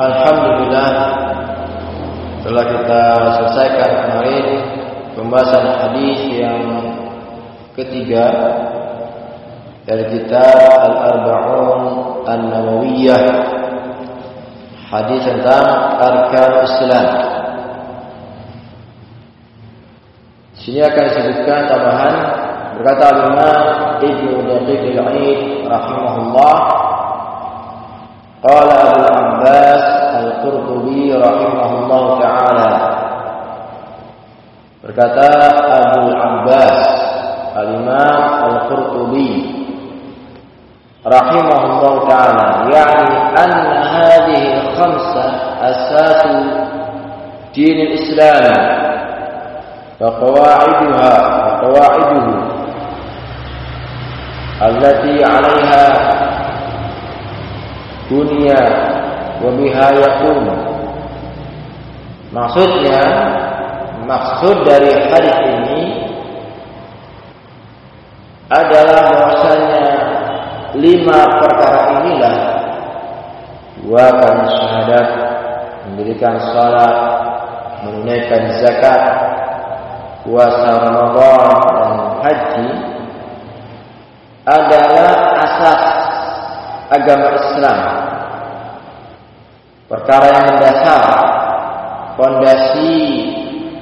Alhamdulillah. Telah kita selesaikan kemarin pembahasan hadis yang ketiga dari kitab Al-Arba'un An-Nawawiyah. Hadis tentang arkan Islam. Sini akan disebutkan tambahan berkata Imam Ibnu Daqiq Al-Aid rahimahullah رحمه الله تعالى يعني أن هذه الخمسة أساس دين الإسلام فقواعدها وقواعده التي عليها بني وبها يقوم. Maksudnya Maksud dari hadis ini Adalah lima perkara inilah bukan syahadat mendirikan salat menunaikan zakat puasa Ramadan dan haji adalah asas agama Islam. Perkara yang mendasar, fondasi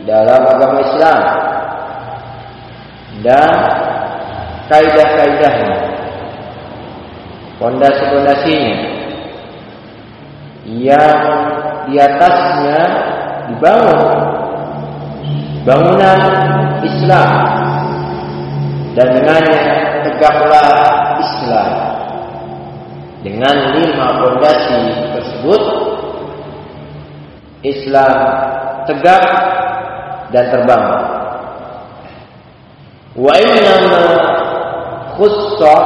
dalam agama Islam dan kaidah-kaidahnya, fondasi-fondasinya. Yang di atasnya dibangun. Bangunan Islam. Dan dengannya tegaklah Islam. Dengan lima fondasi tersebut Islam tegak dan terbangun. Wa inna khussa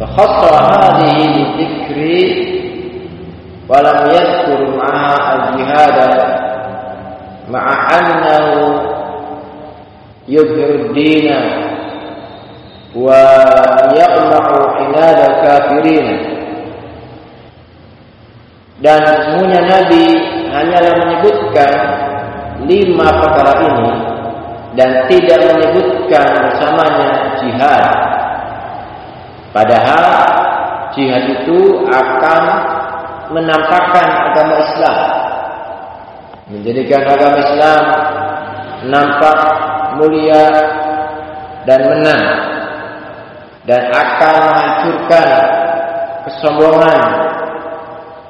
فخص هذه بالذكر ولم يذكر معها الجهاد مع أنه يظهر الدين ويقمع عناد الكافرين dan sesungguhnya Nabi hanyalah menyebutkan lima perkara ini dan tidak menyebutkan bersamanya jihad. Padahal jihad itu akan menampakkan agama Islam, menjadikan agama Islam nampak mulia dan menang dan akan menghancurkan kesombongan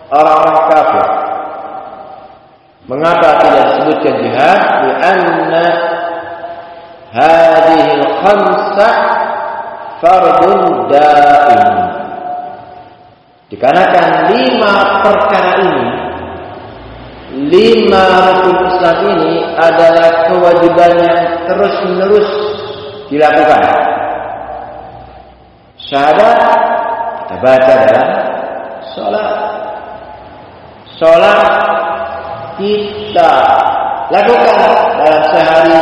orang-orang kafir. Mengapa tidak disebutkan jihad? Karena hadhihi al-khamsa fardun daim. Dikarenakan lima perkara ini, lima rukun Islam ini adalah kewajiban yang terus-menerus dilakukan. Syahadat kita baca dalam sholat. Sholat kita lakukan dalam sehari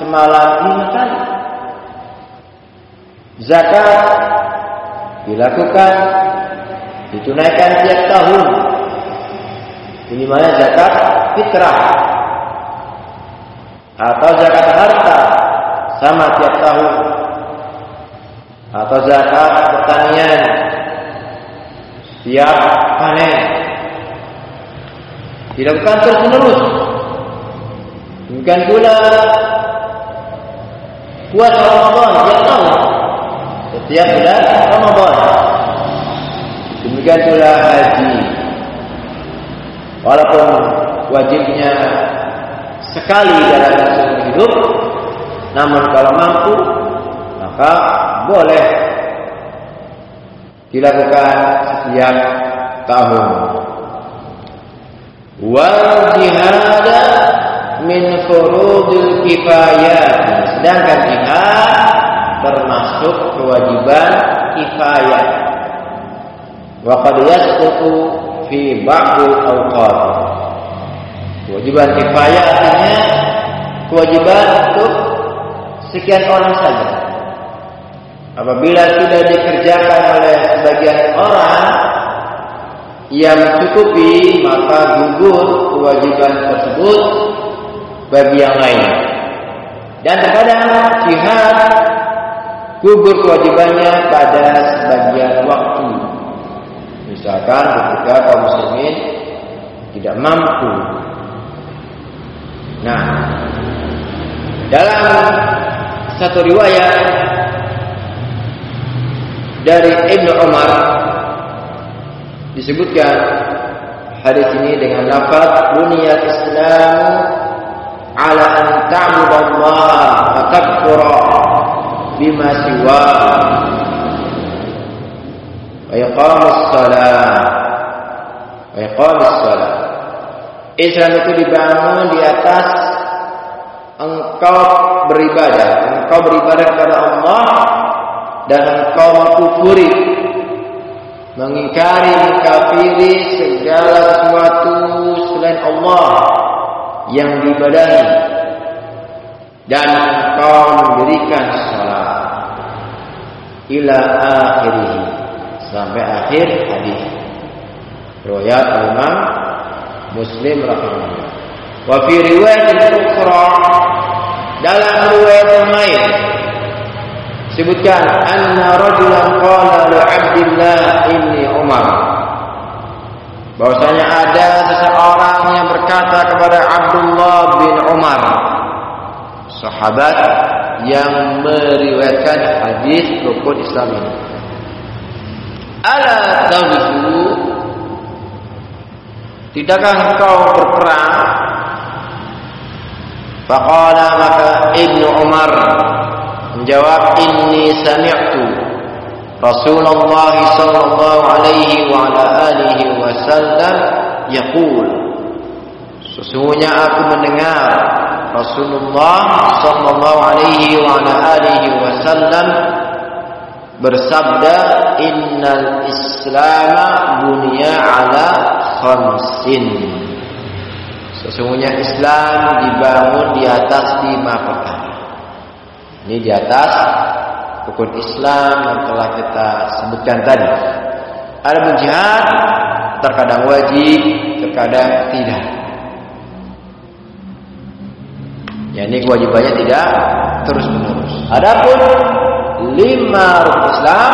semalam lima kali. Zakat dilakukan ditunaikan tiap tahun. Minimalnya zakat fitrah. Atau zakat harta sama tiap tahun. Atau zakat pertanian siap panen. Dilakukan terus menerus demikian pula puasa Ramadan tiap tahun setiap bulan Ramadan demikian pula haji walaupun wajibnya sekali dalam seumur hidup namun kalau mampu maka boleh dilakukan setiap tahun. Wal jihad min furudil kifayat. Sedangkan jihad termasuk kewajiban kifayah. Wa qad yasqutu fi ba'dil awqat. Kewajiban kifayah artinya kewajiban untuk sekian orang saja. Apabila sudah dikerjakan oleh sebagian orang yang mencukupi maka gugur kewajiban tersebut bagi yang lain. Dan terkadang jihad gugur kewajibannya pada sebagian waktu. Misalkan ketika kaum muslimin tidak mampu. Nah, dalam satu riwayat dari Ibnu Umar disebutkan hadis ini dengan lafaz buniyat Islam ala an ta'budallaha wa takfura bima siwa. Wa iqamus salat wa iqamus salat Islam itu dibangun di atas engkau beribadah. Engkau beribadah kepada Allah dan engkau mengkufuri mengingkari mengkafiri segala sesuatu selain Allah yang diibadahi dan engkau mendirikan ila akhirih. Sampai akhir hadis. Riwayat Imam Muslim rahimahullah. Wa fi riwayat ukhra dalam riwayat lain sebutkan anna rajulan qala li Abdullah ibni Umar. Bahwasanya ada seseorang yang berkata kepada Abdullah bin Umar sahabat yang meriwayatkan hadis rukun Islam ini. Ala taghzu tidakkah engkau berperang? Faqala maka Ibnu Umar menjawab inni sami'tu Rasulullah sallallahu alaihi wa ala alihi wasallam yaqul. Sesungguhnya aku mendengar Rasulullah sallallahu alaihi wa ala alihi wasallam bersabda innal islam bunya ala khamsin Sesungguhnya Islam dibangun di atas lima perkara. Ini di atas rukun Islam yang telah kita sebutkan tadi. Ada jihad terkadang wajib, terkadang tidak. Ya ini kewajibannya tidak terus menerus. Adapun lima rukun Islam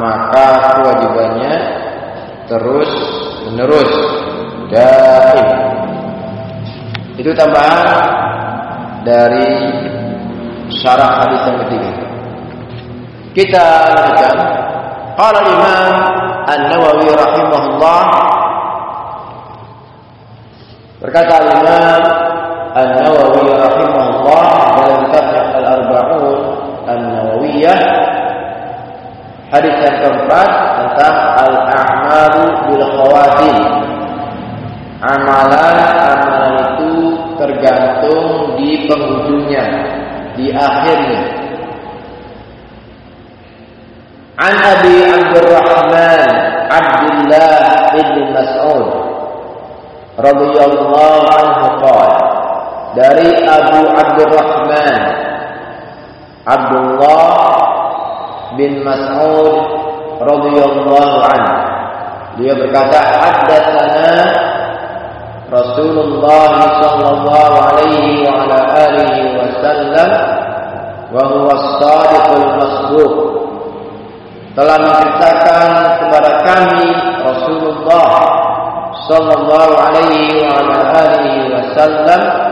maka kewajibannya terus menerus daim. Itu tambahan dari syarah hadis yang ketiga. Kita lanjutkan. Qala Imam An-Nawawi rahimahullah berkata Imam Abu Abdurrahman Abdullah bin Mas'ud radhiyallahu anhu. Dia berkata haddatsana Rasulullah sallallahu alaihi wa ala alihi wasallam wa huwa as-sadiqul masduq. Telah menceritakan kepada kami Rasulullah sallallahu alaihi wa ala alihi wasallam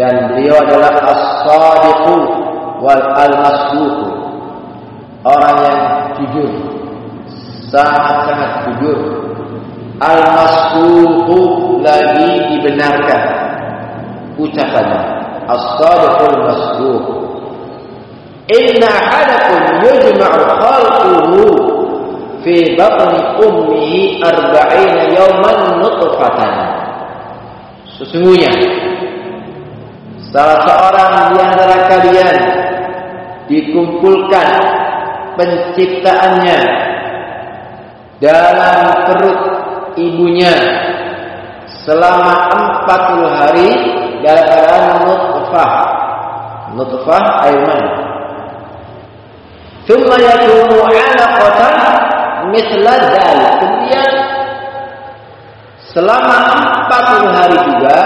dan beliau adalah as-sadiq wal al-masduq orang yang jujur. Sangat-sangat jujur. Al-masduq lagi dibenarkan. Ucapannya. As-sadiqul masduq Inna ahadakum yujma'u khalquhu fi batni ummihi arba'ina yawman nutfatan. Sesungguhnya salah seorang di antara kalian dikumpulkan penciptaannya dalam perut ibunya selama 40 hari dalam keadaan nutfah. Nutfah air mani. Thumma yakunu 'alaqatan mithla dzalik. Kemudian selama 40 hari juga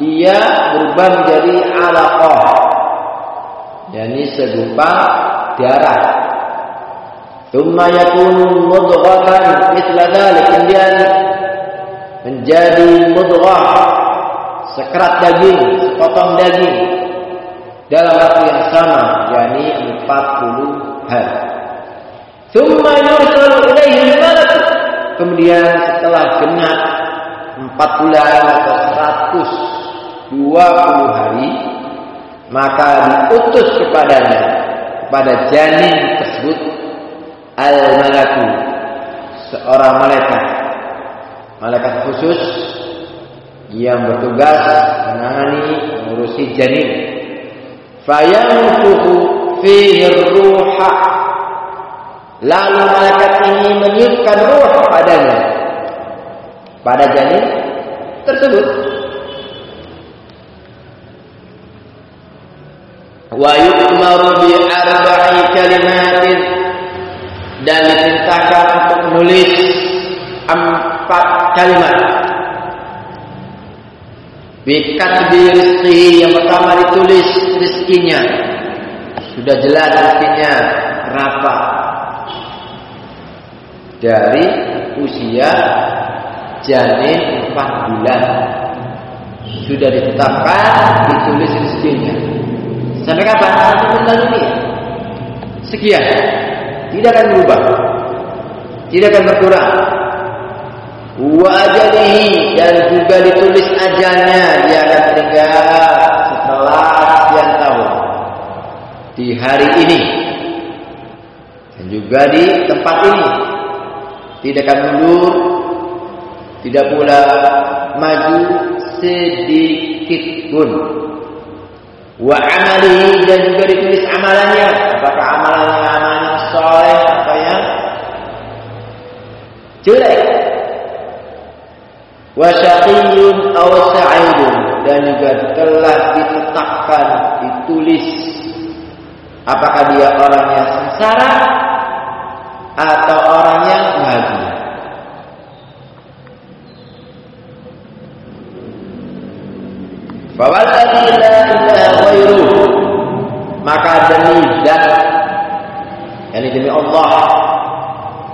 dia berubah menjadi alaqah. yakni segumpal darah. Thumma yakunu mudghatan mithla dzalik. Kemudian menjadi mudghah sekerat daging, sepotong daging dalam waktu yang sama yakni 40 hari. Thumma yursalu ilaihi malak. Kemudian setelah genap 4 bulan atau 120 hari maka diutus kepadanya kepada janin tersebut al-malaku seorang malaikat. Malaikat khusus yang bertugas menangani mengurusi janin. Fayanfuhu fihi ruha. Lalu malaikat ini meniupkan ruh padanya pada janin tersebut wa yu'maru bi dan diperintahkan untuk menulis empat kalimat. Bikatbi rizki yang pertama ditulis rizkinya. Sudah jelas rizkinya berapa. Dari usia janin empat bulan. Sudah ditetapkan ditulis rizkinya. Sampai kapan? Ini. Sekian. Tidak akan berubah. Tidak akan berkurang wa ajalihi dan juga ditulis ajalnya dia akan meninggal setelah sekian tahun di hari ini dan juga di tempat ini tidak akan mundur tidak pula maju sedikit pun wa amalihi dan juga ditulis amalannya. Apakah amalannya amalan soleh atau yang jelek. Wasyaqiyun aw sa'idun. Dan juga telah ditetapkan ditulis. Apakah dia orang yang sengsara atau orang yang bahagia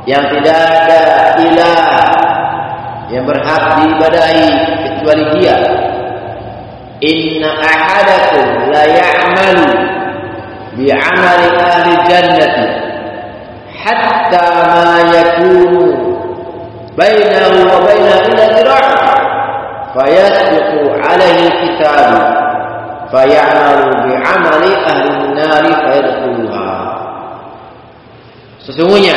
yang tidak ada ilah yang berhak diibadahi kecuali Dia. Inna ahadakum la ya'malu bi'amali ahli jannati hatta ma yakunu bainahu wa bainaha illa zira' fayasbiqu alaihi kitabu fayamalu bi'amali ahli nari fayadkhuluha Sesungguhnya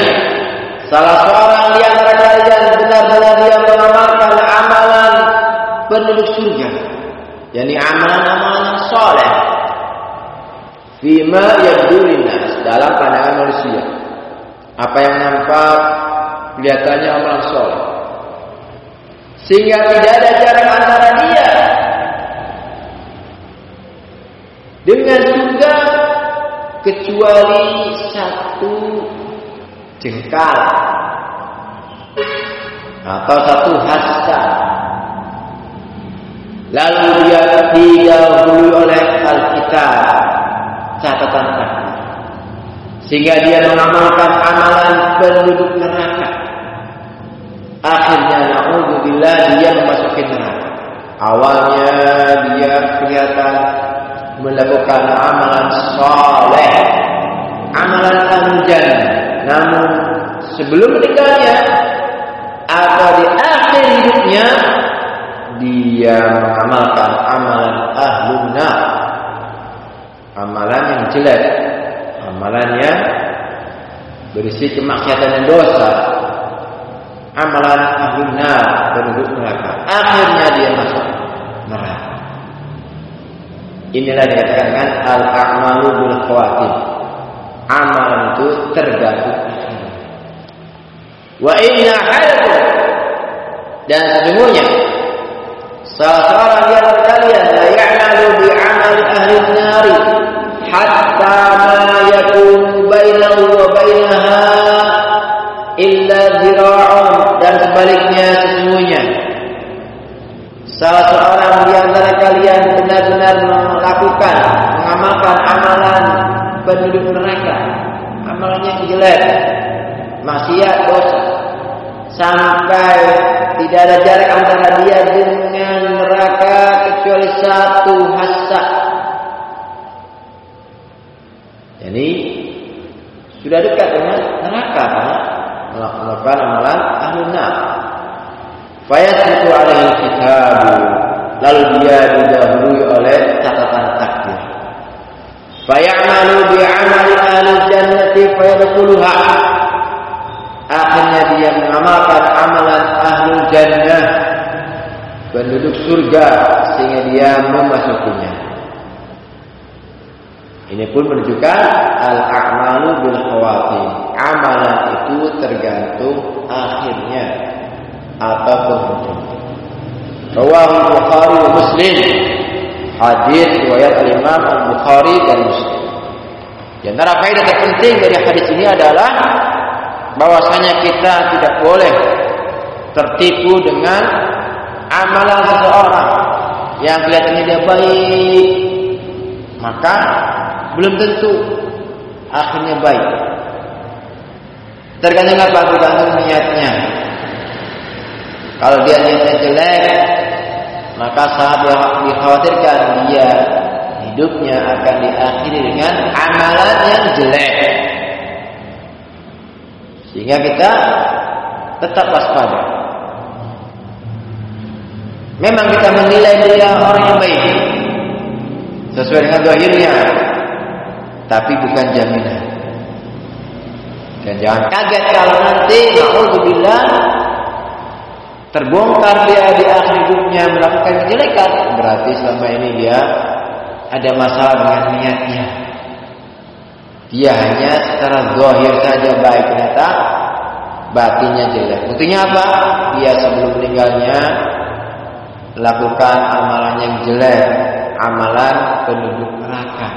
Salah seorang di antara kalian benar-benar dia mengamalkan amalan penduduk surga. yakni amalan-amalan soleh. Fima yabdulinas dalam pandangan manusia. Apa yang nampak kelihatannya amalan soleh. Sehingga tidak ada jarak antara dia dengan juga kecuali satu jengkal. Atau satu hasta. Lalu dia didahului oleh Alkitab. Catatan kaki sehingga dia mengamalkan amalan penduduk neraka. Akhirnya naudzubillah dia memasuki neraka. Awalnya dia kelihatan melakukan amalan soleh. Amalan ahli namun sebelum meninggalnya atau di akhir hidupnya dia mengamalkan amalan ahlun amalan yang jelek amalan yang berisi kemaksiatan dan dosa, amalan ahlun nar penduduk neraka. Akhirnya dia masuk neraka. Inilah dikatakan al a'malu bil khawatim. Amalan itu tergantung Wa inna halatu dan sesungguhnya salah penduduk neraka amalan yang jelek maksiat dosa sampai tidak ada jarak antara dia dengan neraka kecuali satu hasa. Jadi sudah dekat dengan neraka melakukan amalan ahli nar. Fayasbiqu alaihi kitab. Lalu dia didahului oleh catatan. Fayamalu bi amali ahli jannati fayadkhuluha akhirnya dia mengamalkan amalan ahli jannah penduduk surga sehingga dia memasukinya. Ini pun menunjukkan al-a'malu bil khawatim amalan itu tergantung akhirnya. Atau penghujungnya Rawahu Bukhari Muslim hadis riwayat Imam Al-Bukhari dan Muslim. Di antara faedah terpenting dari hadis ini adalah bahwasanya kita tidak boleh tertipu dengan amalan seseorang. Yang kelihatannya dia baik maka belum tentu akhirnya baik. Tergantung apa tergantung niatnya. Kalau dia niatnya jelek maka sangat dikhawatirkan dia hidupnya akan diakhiri dengan amalan yang jelek sehingga kita tetap waspada. Memang kita menilai dia orang yang baik sesuai dengan zahirnya, tapi bukan jaminan. Dan jangan kaget kalau nanti naudzubillah terbongkar dia di akhir hidupnya melakukan kejelekan, berarti selama ini dia ada masalah dengan niatnya. Dia hanya secara zahir saja baik ternyata batinnya jelek. Buktinya apa? Dia sebelum meninggalnya lakukan amalan yang jelek, amalan penduduk neraka.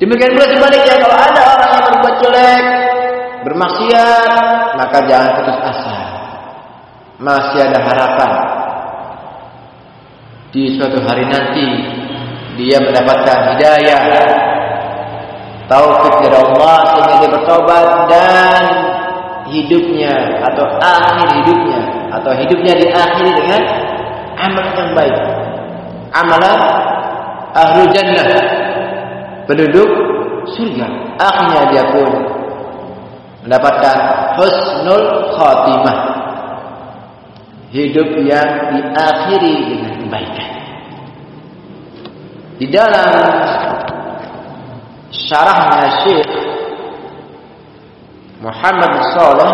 Demikian pula sebaliknya kalau ada orang yang berbuat jelek, bermaksiat, maka jangan putus asa. Masih ada harapan. Di suatu hari nanti dia mendapatkan hidayah taufik dari Allah sehingga dia bertobat dan hidupnya atau akhir hidupnya atau hidupnya diakhiri dengan amal yang baik. Amalan ahlu jannah penduduk surga. Akhirnya dia pun mendapatkan husnul khatimah. Hidup yang diakhiri dengan kebaikan. Di dalam syarahnya Syekh Muhammad Saleh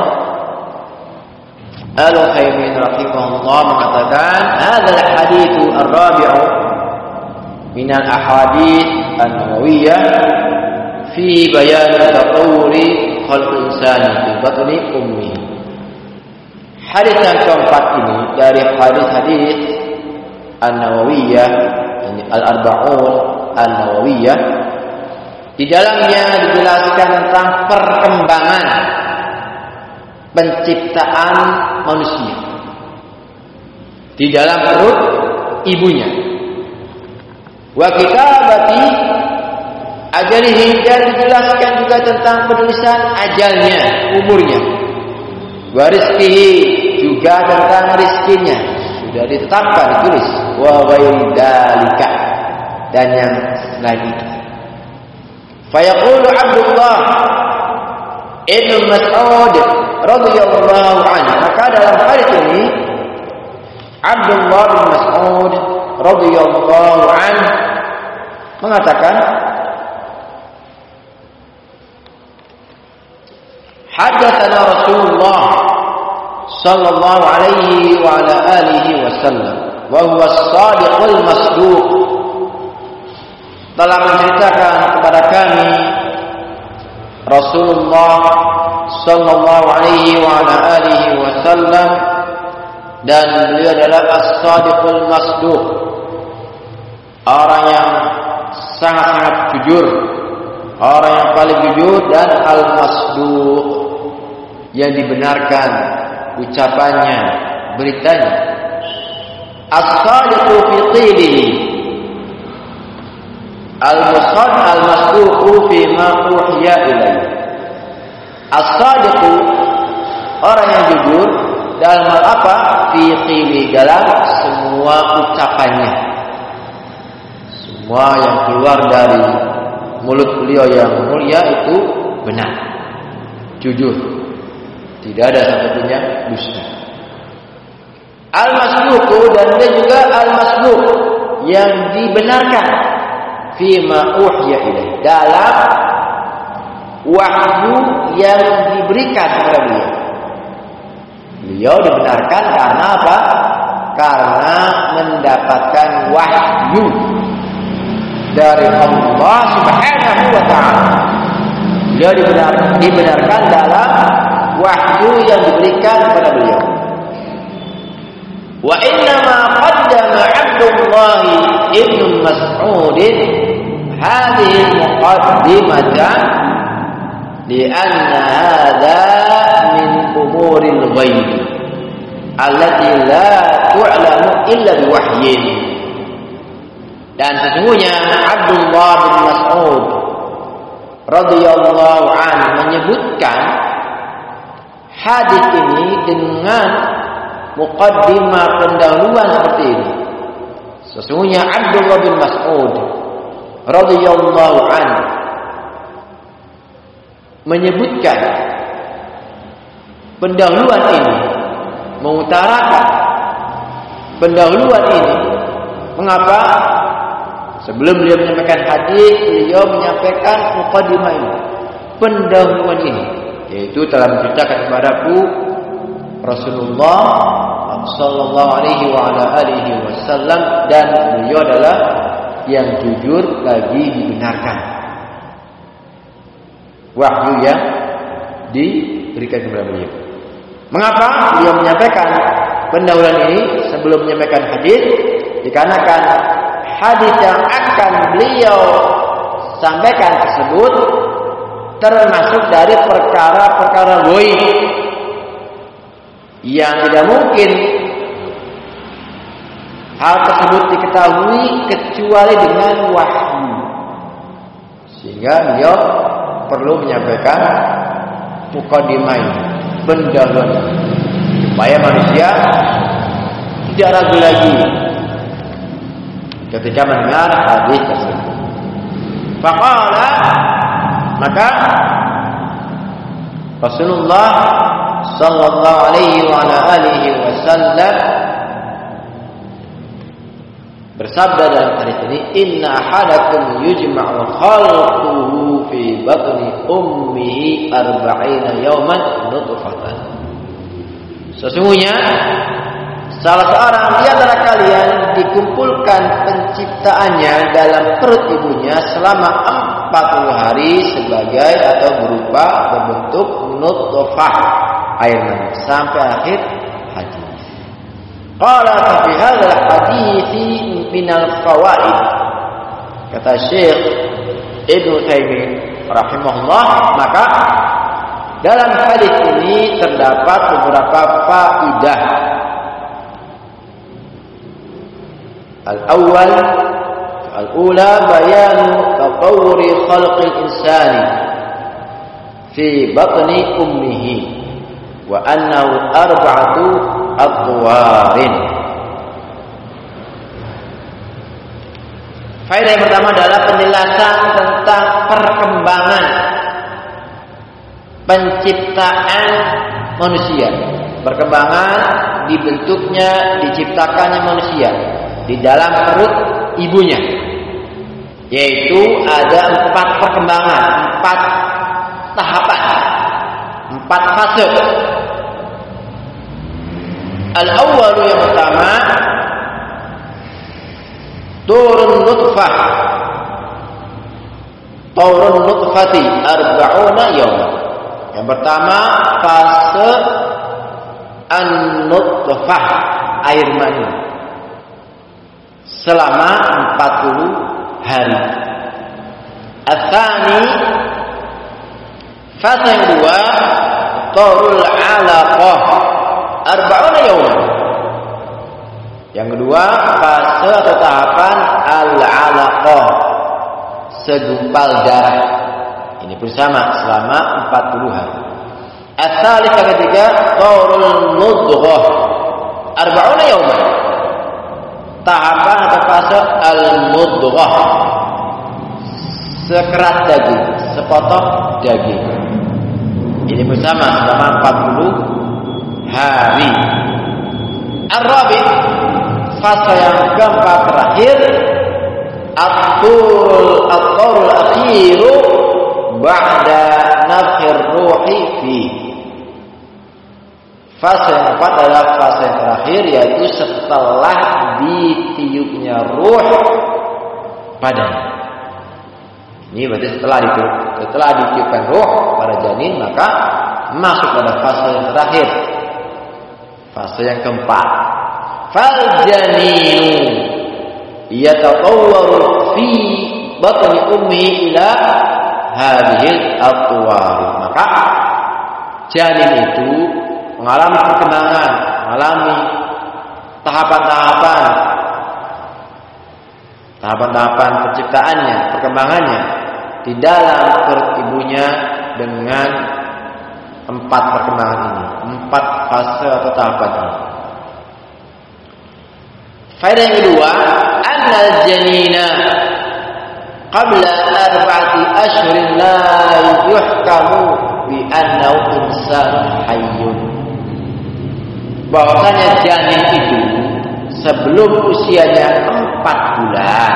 Al-Utsaimin rahimahullah mengatakan hadzal hadits ar-rabi'u min al-ahadits an-nawawiyah fi bayan tatawuri khalq insan fi batni ummi Hadis yang keempat ini dari hadis-hadis An-Nawawiyah Al-Arba'un An-Nawawiyah Di dalamnya dijelaskan tentang perkembangan penciptaan manusia di dalam perut ibunya. Wa kitabati ajalihi dan dijelaskan juga tentang penulisan ajalnya, umurnya. Wa tiga tentang rizkinya sudah ditetapkan tulis wa dalika dan yang lagi. Fayaqulu Abdullah ibn Mas'ud radhiyallahu anhu. Maka dalam hal ini Abdullah bin Mas'ud radhiyallahu anhu mengatakan Hadatsana Rasulullah sallallahu alaihi wa ala alihi wasallam wa huwa as-sadiqul masduq. Telah menceritakan kepada kami Rasulullah sallallahu alaihi wa ala alihi wasallam dan beliau adalah as-sadiqul masduq. Orang yang sangat-sangat jujur. Orang yang paling jujur dan al-masduq. Yang dibenarkan ucapannya beritanya. As-sadiqu fi qilihi. Al-musad al-masduqu fi ma uhiya ilaihi as-sadiqu orang yang jujur dalam hal apa? Fi qili dalam semua ucapannya. Semua yang keluar dari mulut beliau yang mulia itu benar. Jujur tidak ada satunya dusta. Al-masduqu dan dia juga al-masduq yang dibenarkan fima uhya ilaih. Dalam wahyu yang diberikan kepada beliau beliau dibenarkan karena apa? Karena mendapatkan wahyu dari Allah Subhanahu wa taala. Beliau dibenar, dibenarkan dalam wahyu yang diberikan kepada beliau. Wa inna ma qaddama Abdullah ibn Mas'ud hadhihi muqaddimatan li anna hadha min umuril ghaib allati la tu'lamu illa biwahyin. Dan sesungguhnya Abdullah bin Mas'ud radhiyallahu an menyebutkan hadis ini dengan mukaddimah pendahuluan seperti ini. Sesungguhnya Abdullah bin Mas'ud radhiyallahu an menyebutkan pendahuluan ini mengutarakan pendahuluan ini mengapa Sebelum beliau menyampaikan hadis, beliau menyampaikan mukadimah ini, pendahuluan ini, yaitu telah menceritakan kepadaku Rasulullah sallallahu alaihi wa ala alihi wasallam dan beliau adalah yang jujur lagi dibenarkan. Wahyu yang diberikan kepada beliau. Mengapa beliau menyampaikan pendahuluan ini sebelum menyampaikan hadis? Dikarenakan hadis yang akan beliau sampaikan tersebut termasuk dari perkara-perkara goib yang tidak mungkin. Hal tersebut diketahui kecuali dengan wahyu. Sehingga beliau perlu menyampaikan mukadimah pendahuluan supaya manusia tidak ragu lagi ketika mendengar hadis tersebut. Faqala maka Rasulullah sallallahu alaihi wa alihi wasallam bersabda dalam hadis ini inna ahadakum yujma'u khalquhu fi batni ummihi arba'ina yawman nutfatan. Sesungguhnya Salah seorang di antara kalian dikumpulkan penciptaannya dalam perut ibunya selama 40 hari sebagai atau berupa berbentuk nutfah air mani sampai akhir haji. Qala fa fi hadzal hadis min al fawaid. Kata Syekh Ibnu Taimin rahimahullah maka dalam hadis ini terdapat beberapa faidah. Al-awwal الأولى بيان تطور خلق الإنسان في بطن أمه وأنه أربعة أطوار Faedah yang pertama adalah penjelasan tentang perkembangan penciptaan manusia. Perkembangan dibentuknya, diciptakannya manusia di dalam perut ibunya. Yaitu ada empat perkembangan, empat tahapan, empat fase. Al-awwalu yang pertama turun nutfah. Turun nutfati arba'una yawma yang pertama fase an-nutfah air mani. Selama 40 hari. Atsani fase yang kedua turul alaqah arba'una yawman. Yang kedua fase atau tahapan al-alaqah segumpal darah. Ini bersama selama 40 hari. Asalih yang ketiga Qaulul mudghah Arba'una yawman Tahapan atau fase Al-mudghah. Sekerat daging Sepotong daging. Ini bersama selama 40 hari. Ar-Rabi Fase yang keempat terakhir. At-turul At-turul akhiru Ba'da nafhir ruhi fi Fase yang keempat adalah fase yang terakhir yaitu setelah ditiupnya ruh padanya. Ini berarti setelah ditiup, setelah ditiupkan ruh pada janin maka masuk pada fase yang terakhir. Fase yang keempat. Fal janinu yatatawwaru fi batni ummi ila hadhil atwar. Maka janin itu mengalami perkembangan, mengalami tahapan-tahapan tahapan-tahapan penciptaannya, perkembangannya di dalam perut ibunya dengan empat perkembangan ini, empat fase atau tahapan ini. Faedah yang kedua, annal janina qabla arba'ati ashhurin la yuhkamu bi annahu insanun hayyun bahwasanya janin itu sebelum usianya empat bulan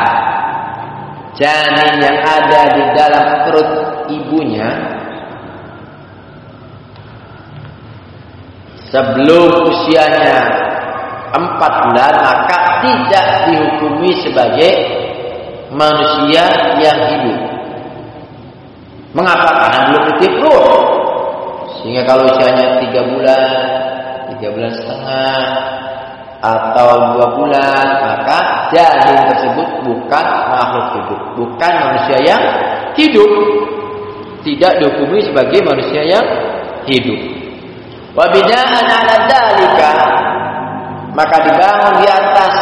janin yang ada di dalam perut ibunya sebelum usianya empat bulan maka tidak dihukumi sebagai manusia yang hidup. Mengapa? Karena belum ditip ruh. Sehingga kalau usianya tiga bulan, tiga bulan setengah atau dua bulan maka janin tersebut bukan makhluk hidup bukan manusia yang hidup. Tidak dihukumi sebagai manusia yang hidup. Wabidaan ala dalika maka dibangun di atas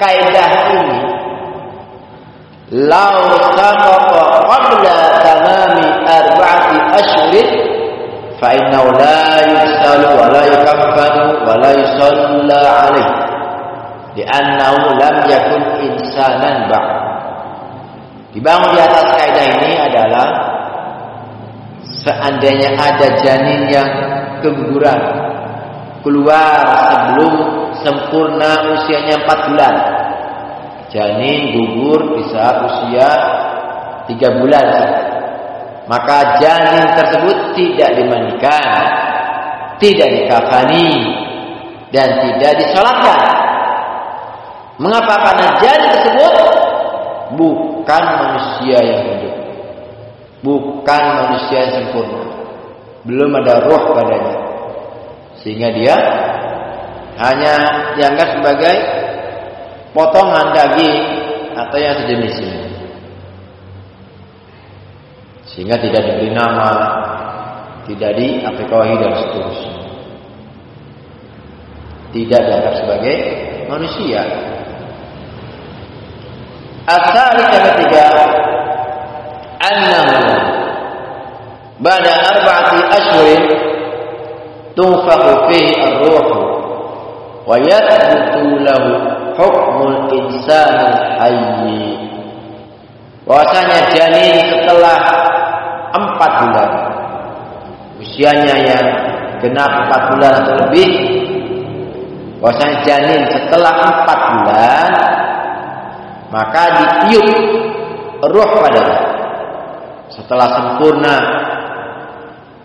kaidah ini lau saqata qabla tamami arba'ati fa innahu la yusalu wa la yukaffanu wa la yusalla alaih li'annahu lam dibangun di atas kaidah ini adalah seandainya ada janin yang keguguran keluar sebelum sempurna usianya 4 bulan. Janin gugur di saat usia 3 bulan maka janin tersebut tidak dimandikan, tidak dikafani, dan tidak disolatkan. Mengapa? Karena janin tersebut bukan manusia yang hidup, bukan manusia yang sempurna, belum ada roh padanya, sehingga dia hanya dianggap sebagai potongan daging atau yang sejenisnya sehingga tidak diberi nama, tidak diafikahi dan seterusnya. Tidak dianggap sebagai manusia. Asal yang ketiga, annahu pada arba'ati ashhurin tunfakhu fihi ar-ruh wa yathbutu lahu hukmul insani hayy. Bahwasanya janin setelah empat bulan. Usianya yang genap empat bulan atau lebih. Bahwasanya janin setelah empat bulan maka ditiup roh padanya. Setelah sempurna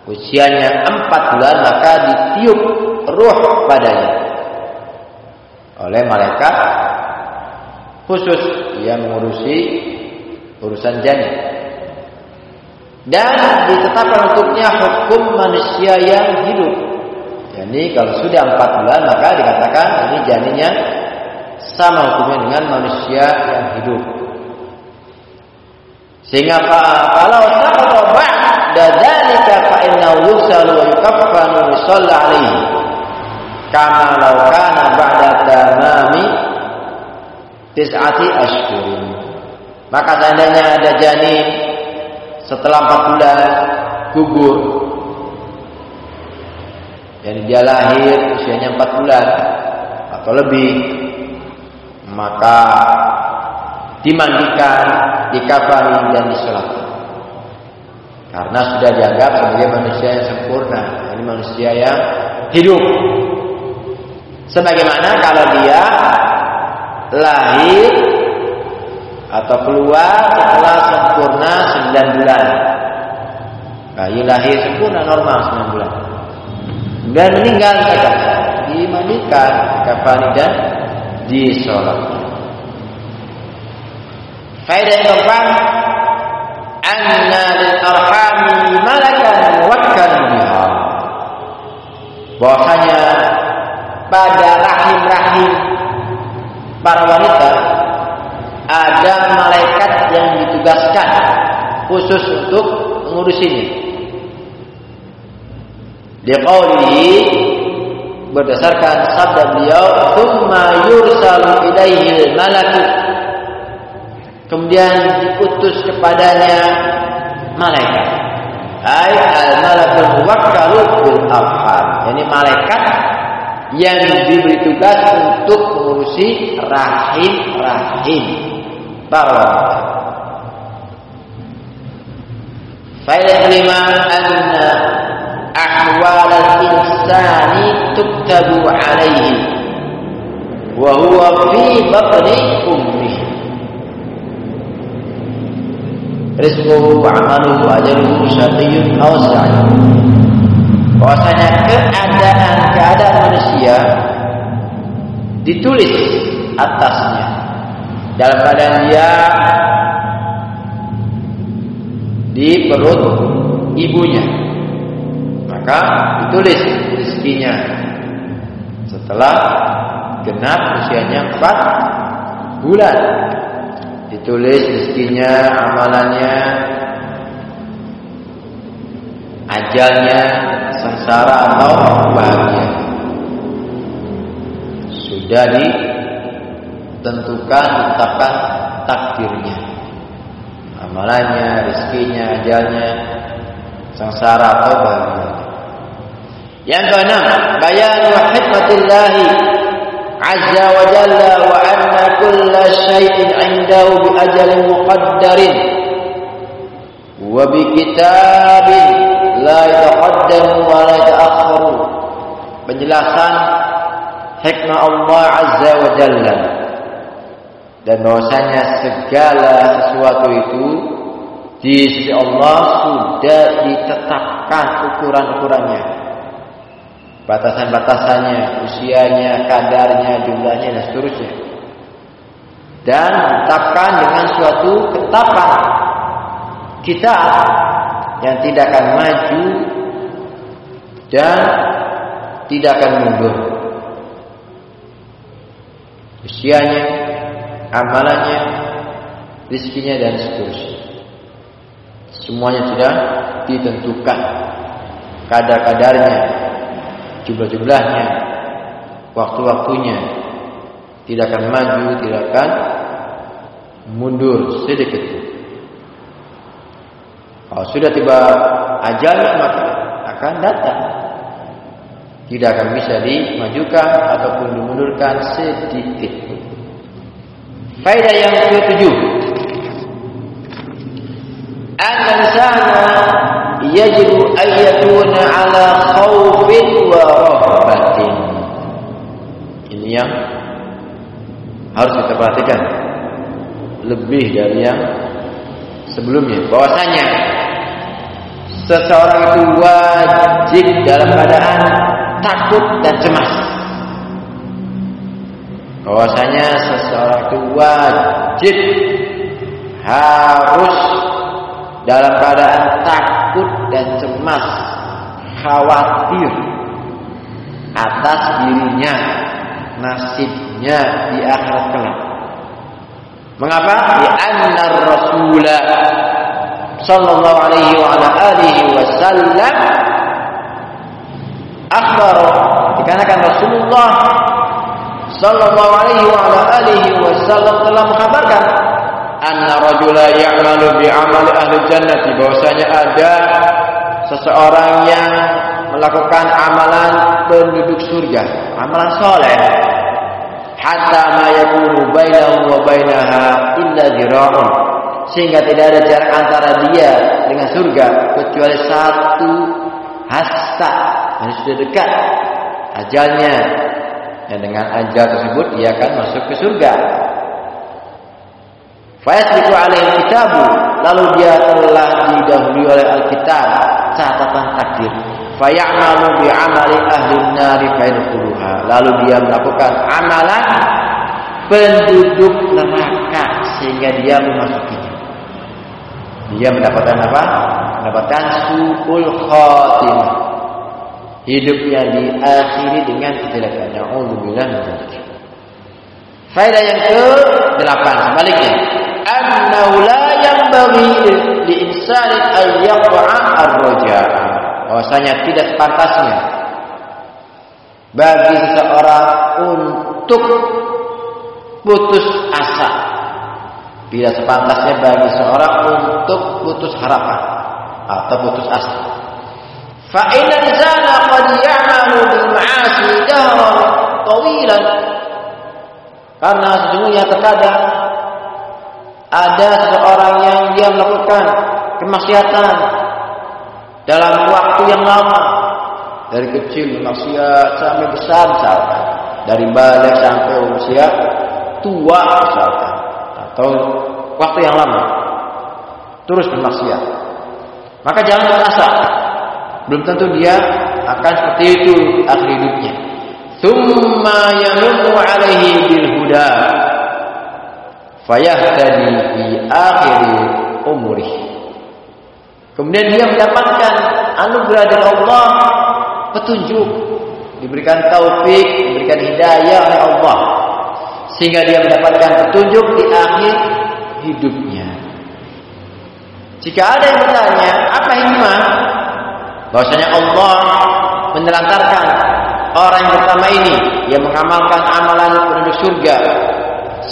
usianya empat bulan maka ditiup ruh padanya. Oleh malaikat khusus yang mengurusi urusan janin dan ditetapkan untuknya hukum manusia yang hidup. Jadi kalau sudah empat bulan maka dikatakan ini janinnya sama hukumnya dengan manusia yang hidup. Sehingga kalau saqata ba'da dzalika fa innahu yusal wa yukaffanu yusalla alaihi kama law kana ba'da tamami tis'ati ashhurin. Maka seandainya ada janin setelah empat bulan gugur, dan dia lahir usianya empat bulan atau lebih, maka dimandikan, dikafani dan disolatkan. Karena sudah dianggap sebagai manusia yang sempurna, ini manusia yang hidup. Sebagaimana kalau dia lahir atau keluar setelah sempurna 9 bulan. Bayi lahir sempurna normal 9 bulan. Dan meninggal saja dimandikan, kafani dan disolatkan. Faedah yang keempat, anna lil arhami malakan muwakkal biha. Bahwasanya pada rahim-rahim para wanita ada malaikat yang ditugaskan khusus untuk mengurusinya. Dia qawlihi berdasarkan sabda beliau, "Tsumma yursalu ilaihi malaku kemudian diutus kepadanya malaikat. Ay al malakul muwakkalu bil arham. Yani malaikat yang diberi tugas untuk mengurusi rahim-rahim wanita. Faedah kelima anna ahwal al-insani tuktabu alaihi wa huwa fi batni ummi rizquhu amaluhu ajaluhu syaqiyun aw. Bahwasanya keadaan keadaan manusia ditulis atasnya dalam keadaan dia di perut ibunya maka ditulis rezekinya setelah genap usianya empat bulan ditulis rezekinya, amalannya, ajalnya, sengsara atau bahagia. Sudah ditentukan, ditetapkan takdirnya. Amalannya, rezekinya, ajalnya, sengsara atau bahagia. Yang keenam, bayan hikmatillahi azza wa jalla wa anna kulla syai'in 'indahu bi ajalin muqaddarin wa bi kitabin la yataqaddamu wa la yata'akhkharu penjelasan hikmah Allah azza wa jalla dan bahwasanya segala sesuatu itu di sisi Allah sudah ditetapkan ukuran-ukurannya batasan-batasannya, usianya, kadarnya, jumlahnya dan seterusnya. Dan ditetapkan dengan suatu ketetapan kita yang tidak akan maju dan tidak akan mundur. Usianya, amalannya, rizkinya dan seterusnya. Semuanya sudah ditentukan kadar-kadarnya, jumlah-jumlahnya, waktu-waktunya tidak akan maju, tidak akan mundur sedikit pun. Kalau sudah tiba ajalnya maka akan datang. Tidak akan bisa dimajukan ataupun dimundurkan sedikit pun. Faedah yang ketujuh. An-insana yajibu an yakuna ala khaufin wa rahbatin. Ini yang harus kita perhatikan lebih dari yang sebelumnya. Bahwasanya seseorang itu wajib dalam keadaan takut dan cemas. Bahwasanya seseorang wajib harus dalam keadaan takut dan cemas, khawatir atas dirinya, nasibnya di akhirat kelak. Mengapa? Di anna Rasulullah sallallahu alaihi wa ala alihi wasallam akhbar dikarenakan Rasulullah sallallahu alaihi wa ala alihi wasallam telah mengkabarkan anna rajula ya'malu bi amali ahli jannati. Bahwasanya ada seseorang yang melakukan amalan penduduk surga amalan soleh. Hatta ma yakunu bainahu wa bainaha illa dhira'un sehingga tidak ada jarak antara dia dengan surga kecuali satu hasta yang sudah dekat ajalnya dan dengan ajal tersebut dia akan masuk ke surga. Fayasbiqu alaihi kitabu. Lalu dia telah didahului oleh Alkitab. Catatan takdir. Fayamalu bi amali ahli nari fayadkhuluha lalu dia melakukan amalan penduduk neraka sehingga dia memasukinya. Dia mendapatkan apa? Mendapatkan suul khatimah. Hidupnya diakhiri dengan kejelekan. Nauzubillah min dzalik. Faedah yang ke-8 sebaliknya. Annahu la yanbaghi li insani an yaqa'a ar-raja'a. Bahwasanya tidak pantasnya bagi seseorang untuk putus asa Bila sepantasnya bagi seorang untuk putus harapan atau putus asa. Fa inna tawilan. Karena sesungguhnya terkadang ada seseorang yang dia melakukan kemaksiatan dalam waktu yang lama. Dari kecil maksiat sampai besar misalkan. Dari balik sampai usia tua misalkan. Atau waktu yang lama. Terus bermaksiat. Maka jangan merasa belum tentu dia akan seperti itu akhir hidupnya thumma yamumu alaihi bil huda fayahtadi fi akhir umurih kemudian dia mendapatkan anugerah dari Allah petunjuk diberikan taufik diberikan hidayah oleh Allah sehingga dia mendapatkan petunjuk di akhir hidupnya. Jika ada yang bertanya, apa hikmah? Bahwasanya Allah menelantarkan orang yang pertama ini yang mengamalkan amalan penduduk surga.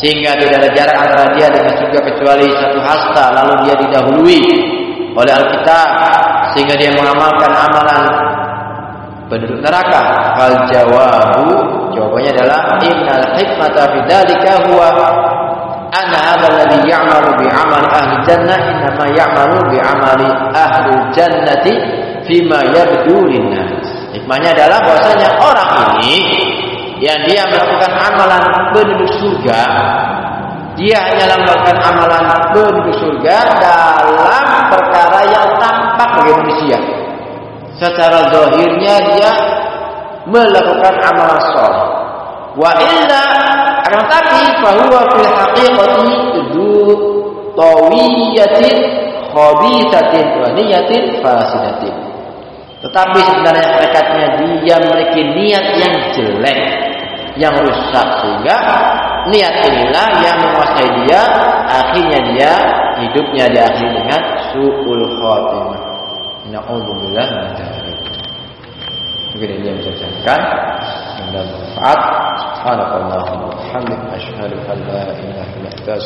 Sehingga tidak ada jarak antara dia dengan surga kecuali satu hasta lalu dia didahului oleh Alkitab sehingga dia mengamalkan amalan penduduk neraka. Fal jawabu jawabannya adalah innal hikmata bidzalika huwa anna alladhi ya'malu bi amali ahli jannah innama ya'malu bi amali ahli jannati fima yabdu linnas hikmahnya adalah bahwasanya orang ini yang dia melakukan amalan penduduk surga dia hanyalah melakukan amalan penduduk surga dalam perkara yang tampak bagi manusia secara zahirnya dia melakukan amalan soleh. Wa illa akan tapi bahwa fil haqiqati tudu tawiyatin khabithatin wa niyatin fasidatin. Tetapi sebenarnya hakikatnya dia memiliki niat yang jelek, yang rusak sehingga niat inilah yang menguasai dia, akhirnya dia hidupnya diakhiri dengan suul khatimah. Na'udzubillah min dzalik. Mungkin ini yang bisa saya sampaikan. Semoga bermanfaat. Subhanakallahumma wa bihamdika asyhadu an la ilaha